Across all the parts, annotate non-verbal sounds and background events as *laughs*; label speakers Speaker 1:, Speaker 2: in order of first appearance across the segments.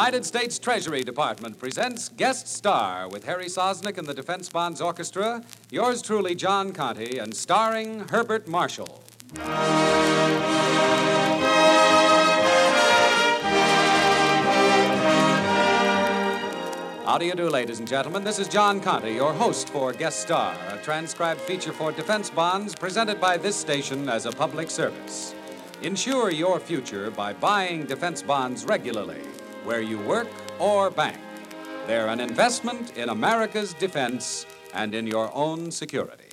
Speaker 1: United States Treasury Department presents Guest Star with Harry Sosnick and the Defense Bonds Orchestra, yours truly, John Conti, and starring Herbert Marshall. How do you do, ladies and gentlemen? This is John Conti, your host for Guest Star, a transcribed feature for defense bonds presented by this station as a public service. Insure your future by buying defense bonds regularly, where you work or bank. They're an investment in America's defense and in your own security.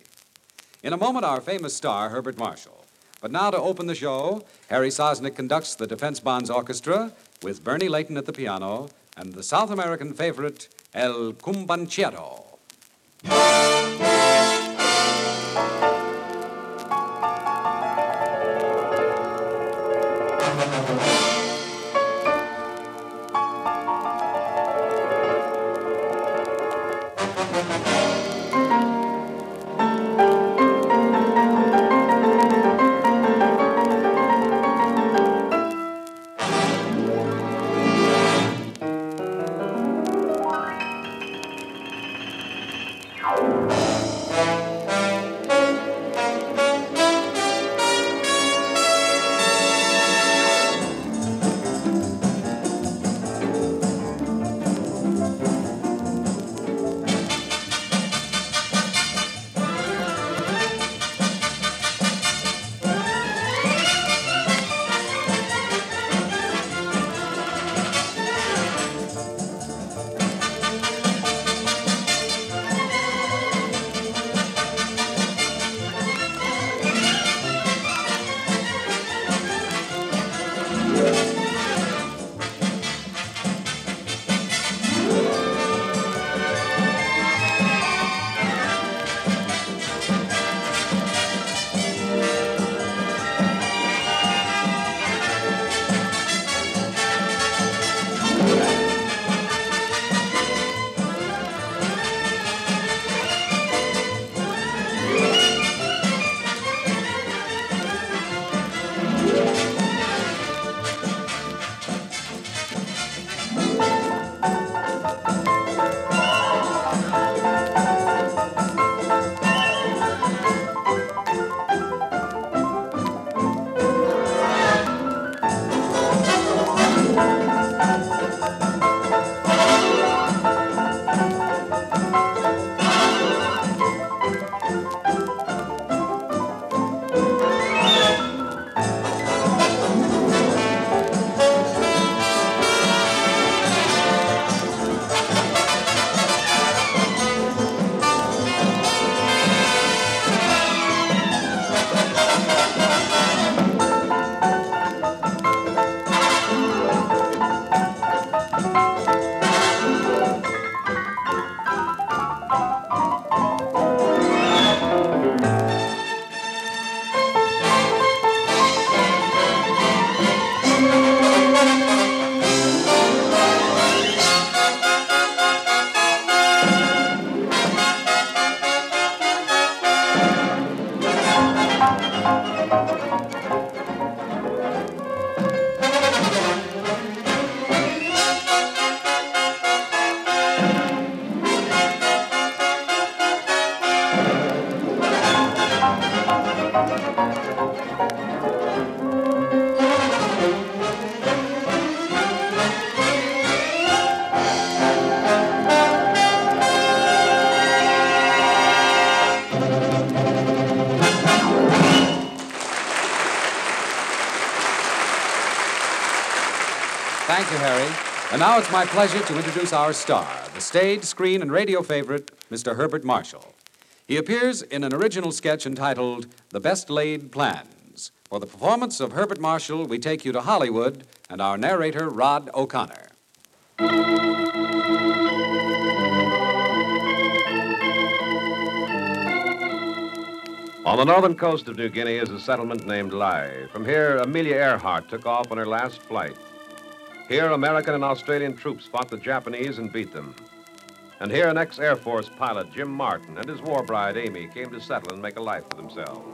Speaker 1: In a moment, our famous star, Herbert Marshall. But now, to open the show, Harry Sosnick conducts the Defense Bonds Orchestra with Bernie Layton at the piano and the South American favorite, El Cumbanchero. Thank you, Harry. And now it's my pleasure to introduce our star, the stage, screen, and radio favorite, Mr. Herbert Marshall. He appears in an original sketch entitled The Best Laid Plans. For the performance of Herbert Marshall, we take you to Hollywood and our narrator, Rod O'Connor.
Speaker 2: On the northern coast of New Guinea is a settlement named Lae. From here, Amelia Earhart took off on her last flight. Here, American and Australian troops fought the Japanese and beat them. And here, an ex Air Force pilot, Jim Martin, and his war bride, Amy, came to settle and make a life for themselves.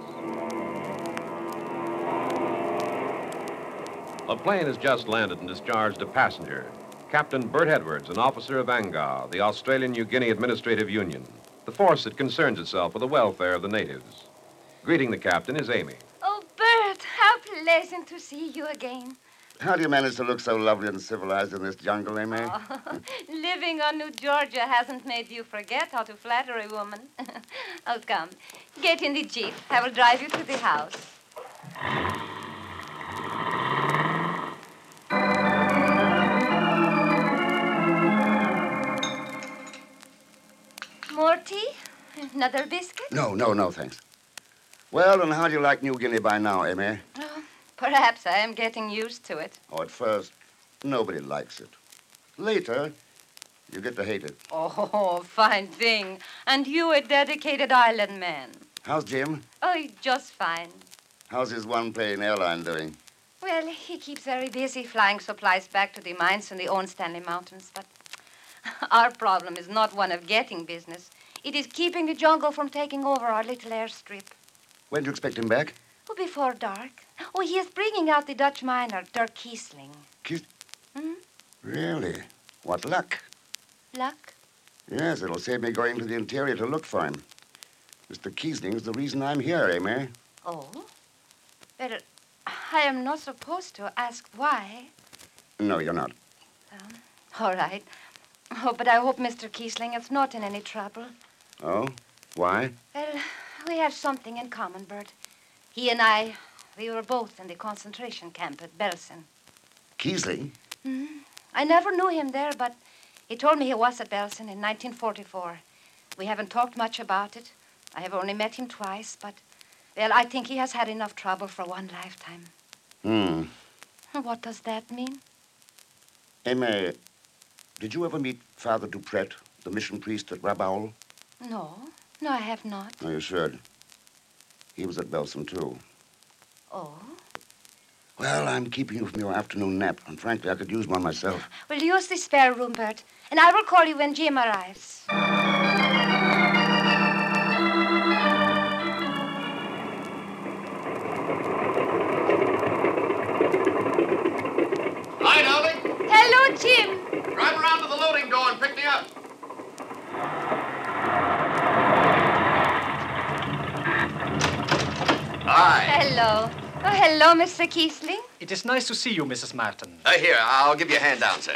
Speaker 2: A plane has just landed and discharged a passenger. Captain Bert Edwards, an officer of ANGA, the Australian New Guinea Administrative Union, the force that concerns itself with the welfare of the natives. Greeting the captain is Amy.
Speaker 3: Oh, Bert, how pleasant to see you again.
Speaker 4: How do you manage to look so lovely and civilized in this jungle, Amy?
Speaker 3: Oh, *laughs* living on New Georgia hasn't made you forget how to flatter a woman. *laughs* oh, come. Get in the jeep. I will drive you to the house. More tea? Another biscuit?
Speaker 4: No, no, no, thanks. Well, and how do you like New Guinea by now, Amy?
Speaker 3: Perhaps I am getting used to it.
Speaker 4: Oh, at first, nobody likes it. Later, you get to hate it.
Speaker 3: Oh, *laughs* fine thing. And you a dedicated island man.
Speaker 4: How's Jim?
Speaker 3: Oh, just fine.
Speaker 4: How's his one-plane airline doing?
Speaker 3: Well, he keeps very busy flying supplies back to the mines in the Owen Stanley Mountains, but *laughs* our problem is not one of getting business. It is keeping the jungle from taking over our little airstrip.
Speaker 4: When do you expect him back?
Speaker 3: Before dark. Oh, he is bringing out the Dutch miner, Dirk Kiesling.
Speaker 4: Kies-
Speaker 3: Hmm?
Speaker 4: Really? What luck.
Speaker 3: Luck?
Speaker 4: Yes, it'll save me going to the interior to look for him. Mr. Kiesling's the reason I'm here, eh, Amy.
Speaker 3: Oh? Well, I am not supposed to ask why.
Speaker 4: No, you're not.
Speaker 3: All right. Oh, but I hope Mr. Kiesling is not in any trouble.
Speaker 4: Oh? Why?
Speaker 3: Well, we have something in common, Bert. He and I, we were both in the concentration camp at Belsen.
Speaker 4: Kiesling?
Speaker 3: I never knew him there, but he told me he was at Belsen in 1944. We haven't talked much about it. I have only met him twice, but, well, I think he has had enough trouble for one lifetime.
Speaker 4: Hmm. *laughs*
Speaker 3: What does that mean?
Speaker 4: Amy, did you ever meet Father Dupret, the mission priest at Rabaul?
Speaker 3: No, no, I have not.
Speaker 4: No, you should. He was at Belsen, too.
Speaker 3: Oh?
Speaker 4: Well, I'm keeping you from your afternoon nap, and frankly, I could use one myself.
Speaker 3: We'll use the spare room, Bert, and I will call you when Jim arrives.
Speaker 5: Hi, darling.
Speaker 3: Hello, Jim.
Speaker 5: Drive around to the loading door and pick me up. Hi.
Speaker 3: Hello. Oh, hello, Mr. Kiesling.
Speaker 6: It is nice to see you, Mrs. Martin.
Speaker 5: Uh, here, I'll give you a hand down, sir.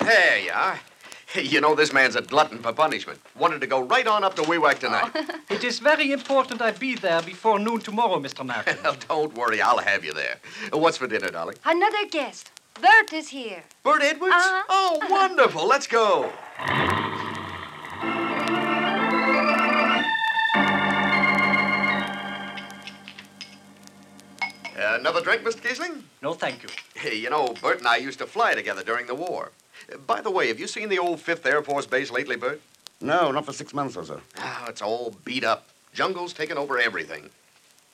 Speaker 5: There you are. You know, this man's a glutton for punishment. Wanted to go right on up to Wewak tonight. *laughs*
Speaker 6: It is very important I be there before noon tomorrow, Mr. Martin. *laughs*
Speaker 5: well, don't worry, I'll have you there. Uh, What's for dinner, darling?
Speaker 3: Another guest. Bert is here.
Speaker 5: Bert Edwards?
Speaker 3: Uh-huh.
Speaker 5: Oh, wonderful. Let's go. Uh, another drink, Mr. Kiesling?
Speaker 6: No, thank you.
Speaker 5: Hey, you know, Bert and I used to fly together during the war. Uh, by the way, have you seen the old 5th Air Force Base lately, Bert?
Speaker 4: No, not for six months or so.
Speaker 5: Ah, it's all beat up. Jungle's taken over everything.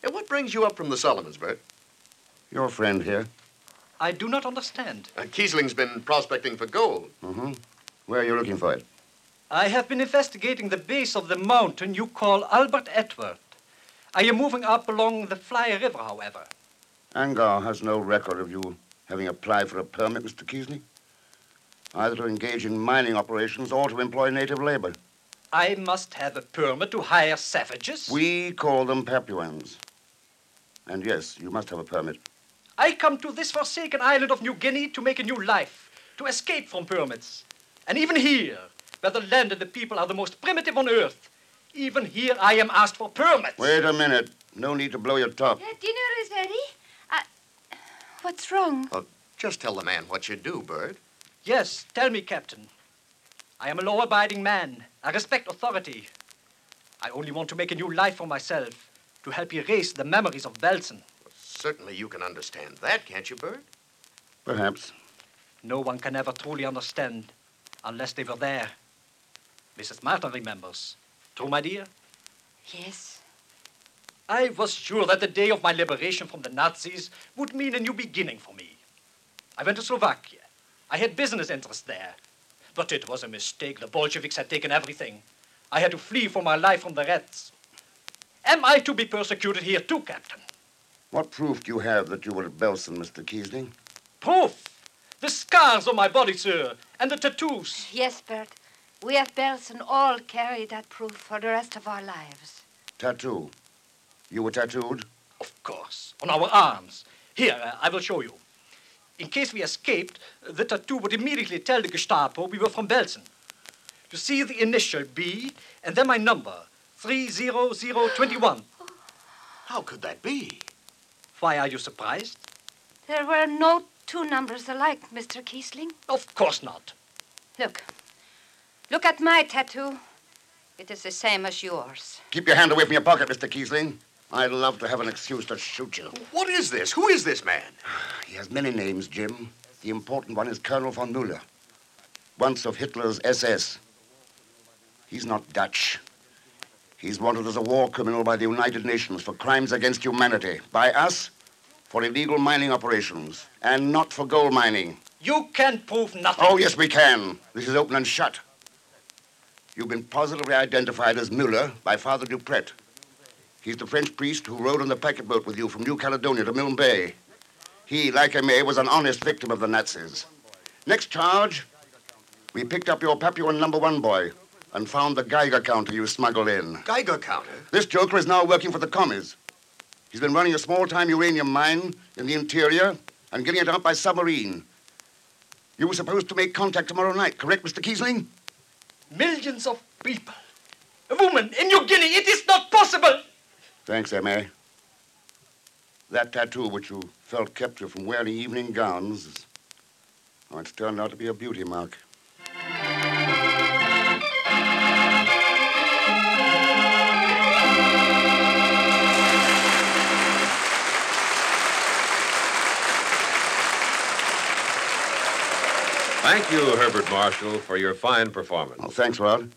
Speaker 5: And what brings you up from the Solomons, Bert?
Speaker 4: Your friend here.
Speaker 6: I do not understand.
Speaker 5: Uh, Kiesling's been prospecting for gold.
Speaker 4: Mm-hmm. Where are you looking for it?
Speaker 6: I have been investigating the base of the mountain you call Albert Edward. I am moving up along the Fly River, however.
Speaker 4: Angar has no record of you having applied for a permit, Mr. Keasley. Either to engage in mining operations or to employ native labor.
Speaker 6: I must have a permit to hire savages.
Speaker 4: We call them Papuans. And yes, you must have a permit.
Speaker 6: I come to this forsaken island of New Guinea to make a new life, to escape from permits. And even here, where the land and the people are the most primitive on earth, even here I am asked for permits.
Speaker 4: Wait a minute. No need to blow your top.
Speaker 3: Uh, dinner is ready. What's wrong?
Speaker 5: Well, just tell the man what you do, Bert.
Speaker 6: Yes, tell me, Captain. I am a law abiding man. I respect authority. I only want to make a new life for myself, to help erase the memories of Belsen.
Speaker 5: Certainly you can understand that, can't you, Bert?
Speaker 4: Perhaps.
Speaker 6: No one can ever truly understand unless they were there. Mrs. Martin remembers. True, my dear?
Speaker 3: Yes.
Speaker 6: I was sure that the day of my liberation from the Nazis would mean a new beginning for me. I went to Slovakia. I had business interests there. But it was a mistake. The Bolsheviks had taken everything. I had to flee for my life from the Reds. Am I to be persecuted here too, Captain?
Speaker 4: What proof do you have that you were at Belsen, Mr. Keasley?
Speaker 6: Proof! The scars on my body, sir, and the tattoos.
Speaker 3: Yes, Bert. We at Belsen all carry that proof for the rest of our lives.
Speaker 4: Tattoo. You were tattooed?
Speaker 6: Of course, on our arms. Here, uh, I will show you. In case we escaped, the tattoo would immediately tell the Gestapo we were from Belsen. You see the initial B and then my number, 30021.
Speaker 5: How could that be?
Speaker 6: Why are you surprised?
Speaker 3: There were no two numbers alike, Mr. Kiesling.
Speaker 6: Of course not.
Speaker 3: Look. Look at my tattoo. It is the same as yours.
Speaker 4: Keep your hand away from your pocket, Mr. Kiesling. I'd love to have an excuse to shoot you.
Speaker 5: What is this? Who is this man? *sighs*
Speaker 4: He has many names, Jim. The important one is Colonel von Mueller, once of Hitler's SS. He's not Dutch. He's wanted as a war criminal by the United Nations for crimes against humanity. By us, for illegal mining operations, and not for gold mining.
Speaker 6: You can prove nothing.
Speaker 4: Oh, yes, we can. This is open and shut. You've been positively identified as Mueller by Father Dupret. He's the French priest who rode on the packet boat with you from New Caledonia to Milne Bay. He, like Amy, was an honest victim of the Nazis. Next charge, we picked up your Papuan number one boy and found the Geiger counter you smuggled in.
Speaker 5: Geiger counter.
Speaker 4: This joker is now working for the commies. He's been running a small-time uranium mine in the interior and getting it out by submarine. You were supposed to make contact tomorrow night, correct, Mr. Kiesling?
Speaker 6: Millions of people. A woman in New Guinea. It is not possible.
Speaker 4: Thanks, M.A. That tattoo which you felt kept you from wearing evening gowns, is, oh, it's turned out to be a beauty mark.
Speaker 2: Thank you, Herbert Marshall, for your fine performance.
Speaker 4: Oh, thanks, Rod.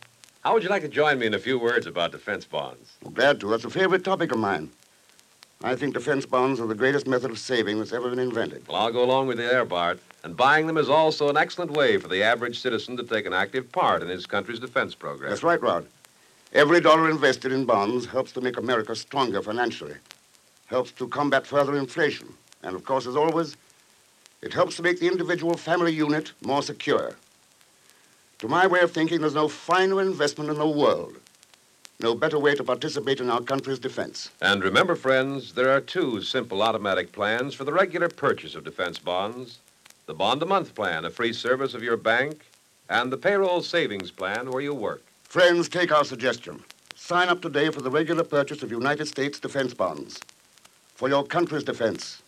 Speaker 2: How would you like to join me in a few words about defense bonds?
Speaker 4: Well, glad to. That's a favorite topic of mine. I think defense bonds are the greatest method of saving that's ever been invented.
Speaker 2: Well, I'll go along with you there, Bart. And buying them is also an excellent way for the average citizen to take an active part in his country's defense program.
Speaker 4: That's right, Rod. Every dollar invested in bonds helps to make America stronger financially, helps to combat further inflation, and of course, as always, it helps to make the individual family unit more secure. To my way of thinking, there's no finer investment in the world, no better way to participate in our country's defense.
Speaker 2: And remember, friends, there are two simple automatic plans for the regular purchase of defense bonds the bond a month plan, a free service of your bank, and the payroll savings plan where you work.
Speaker 4: Friends, take our suggestion. Sign up today for the regular purchase of United States defense bonds for your country's defense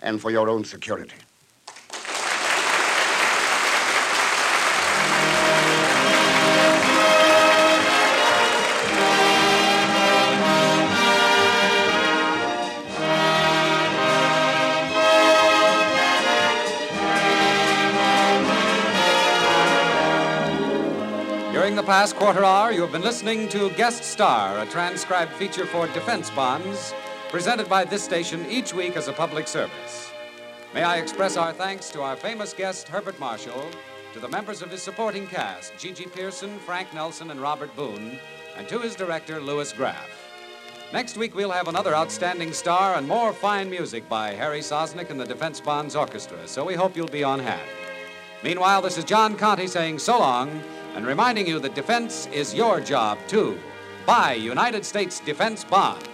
Speaker 4: and for your own security.
Speaker 1: During the past quarter hour, you have been listening to Guest Star, a transcribed feature for defense bonds, presented by this station each week as a public service. May I express our thanks to our famous guest, Herbert Marshall, to the members of his supporting cast, GeGe Pearson, Frank Nelson, and Robert Boone, and to his director, Louis Graff. Next week, we'll have another outstanding star and more fine music by Harry Sosnick and the Defense Bonds Orchestra, so we hope you'll be on hand. Meanwhile, this is John Conti saying so long and reminding you that defense is your job, too. Buy United States defense bonds.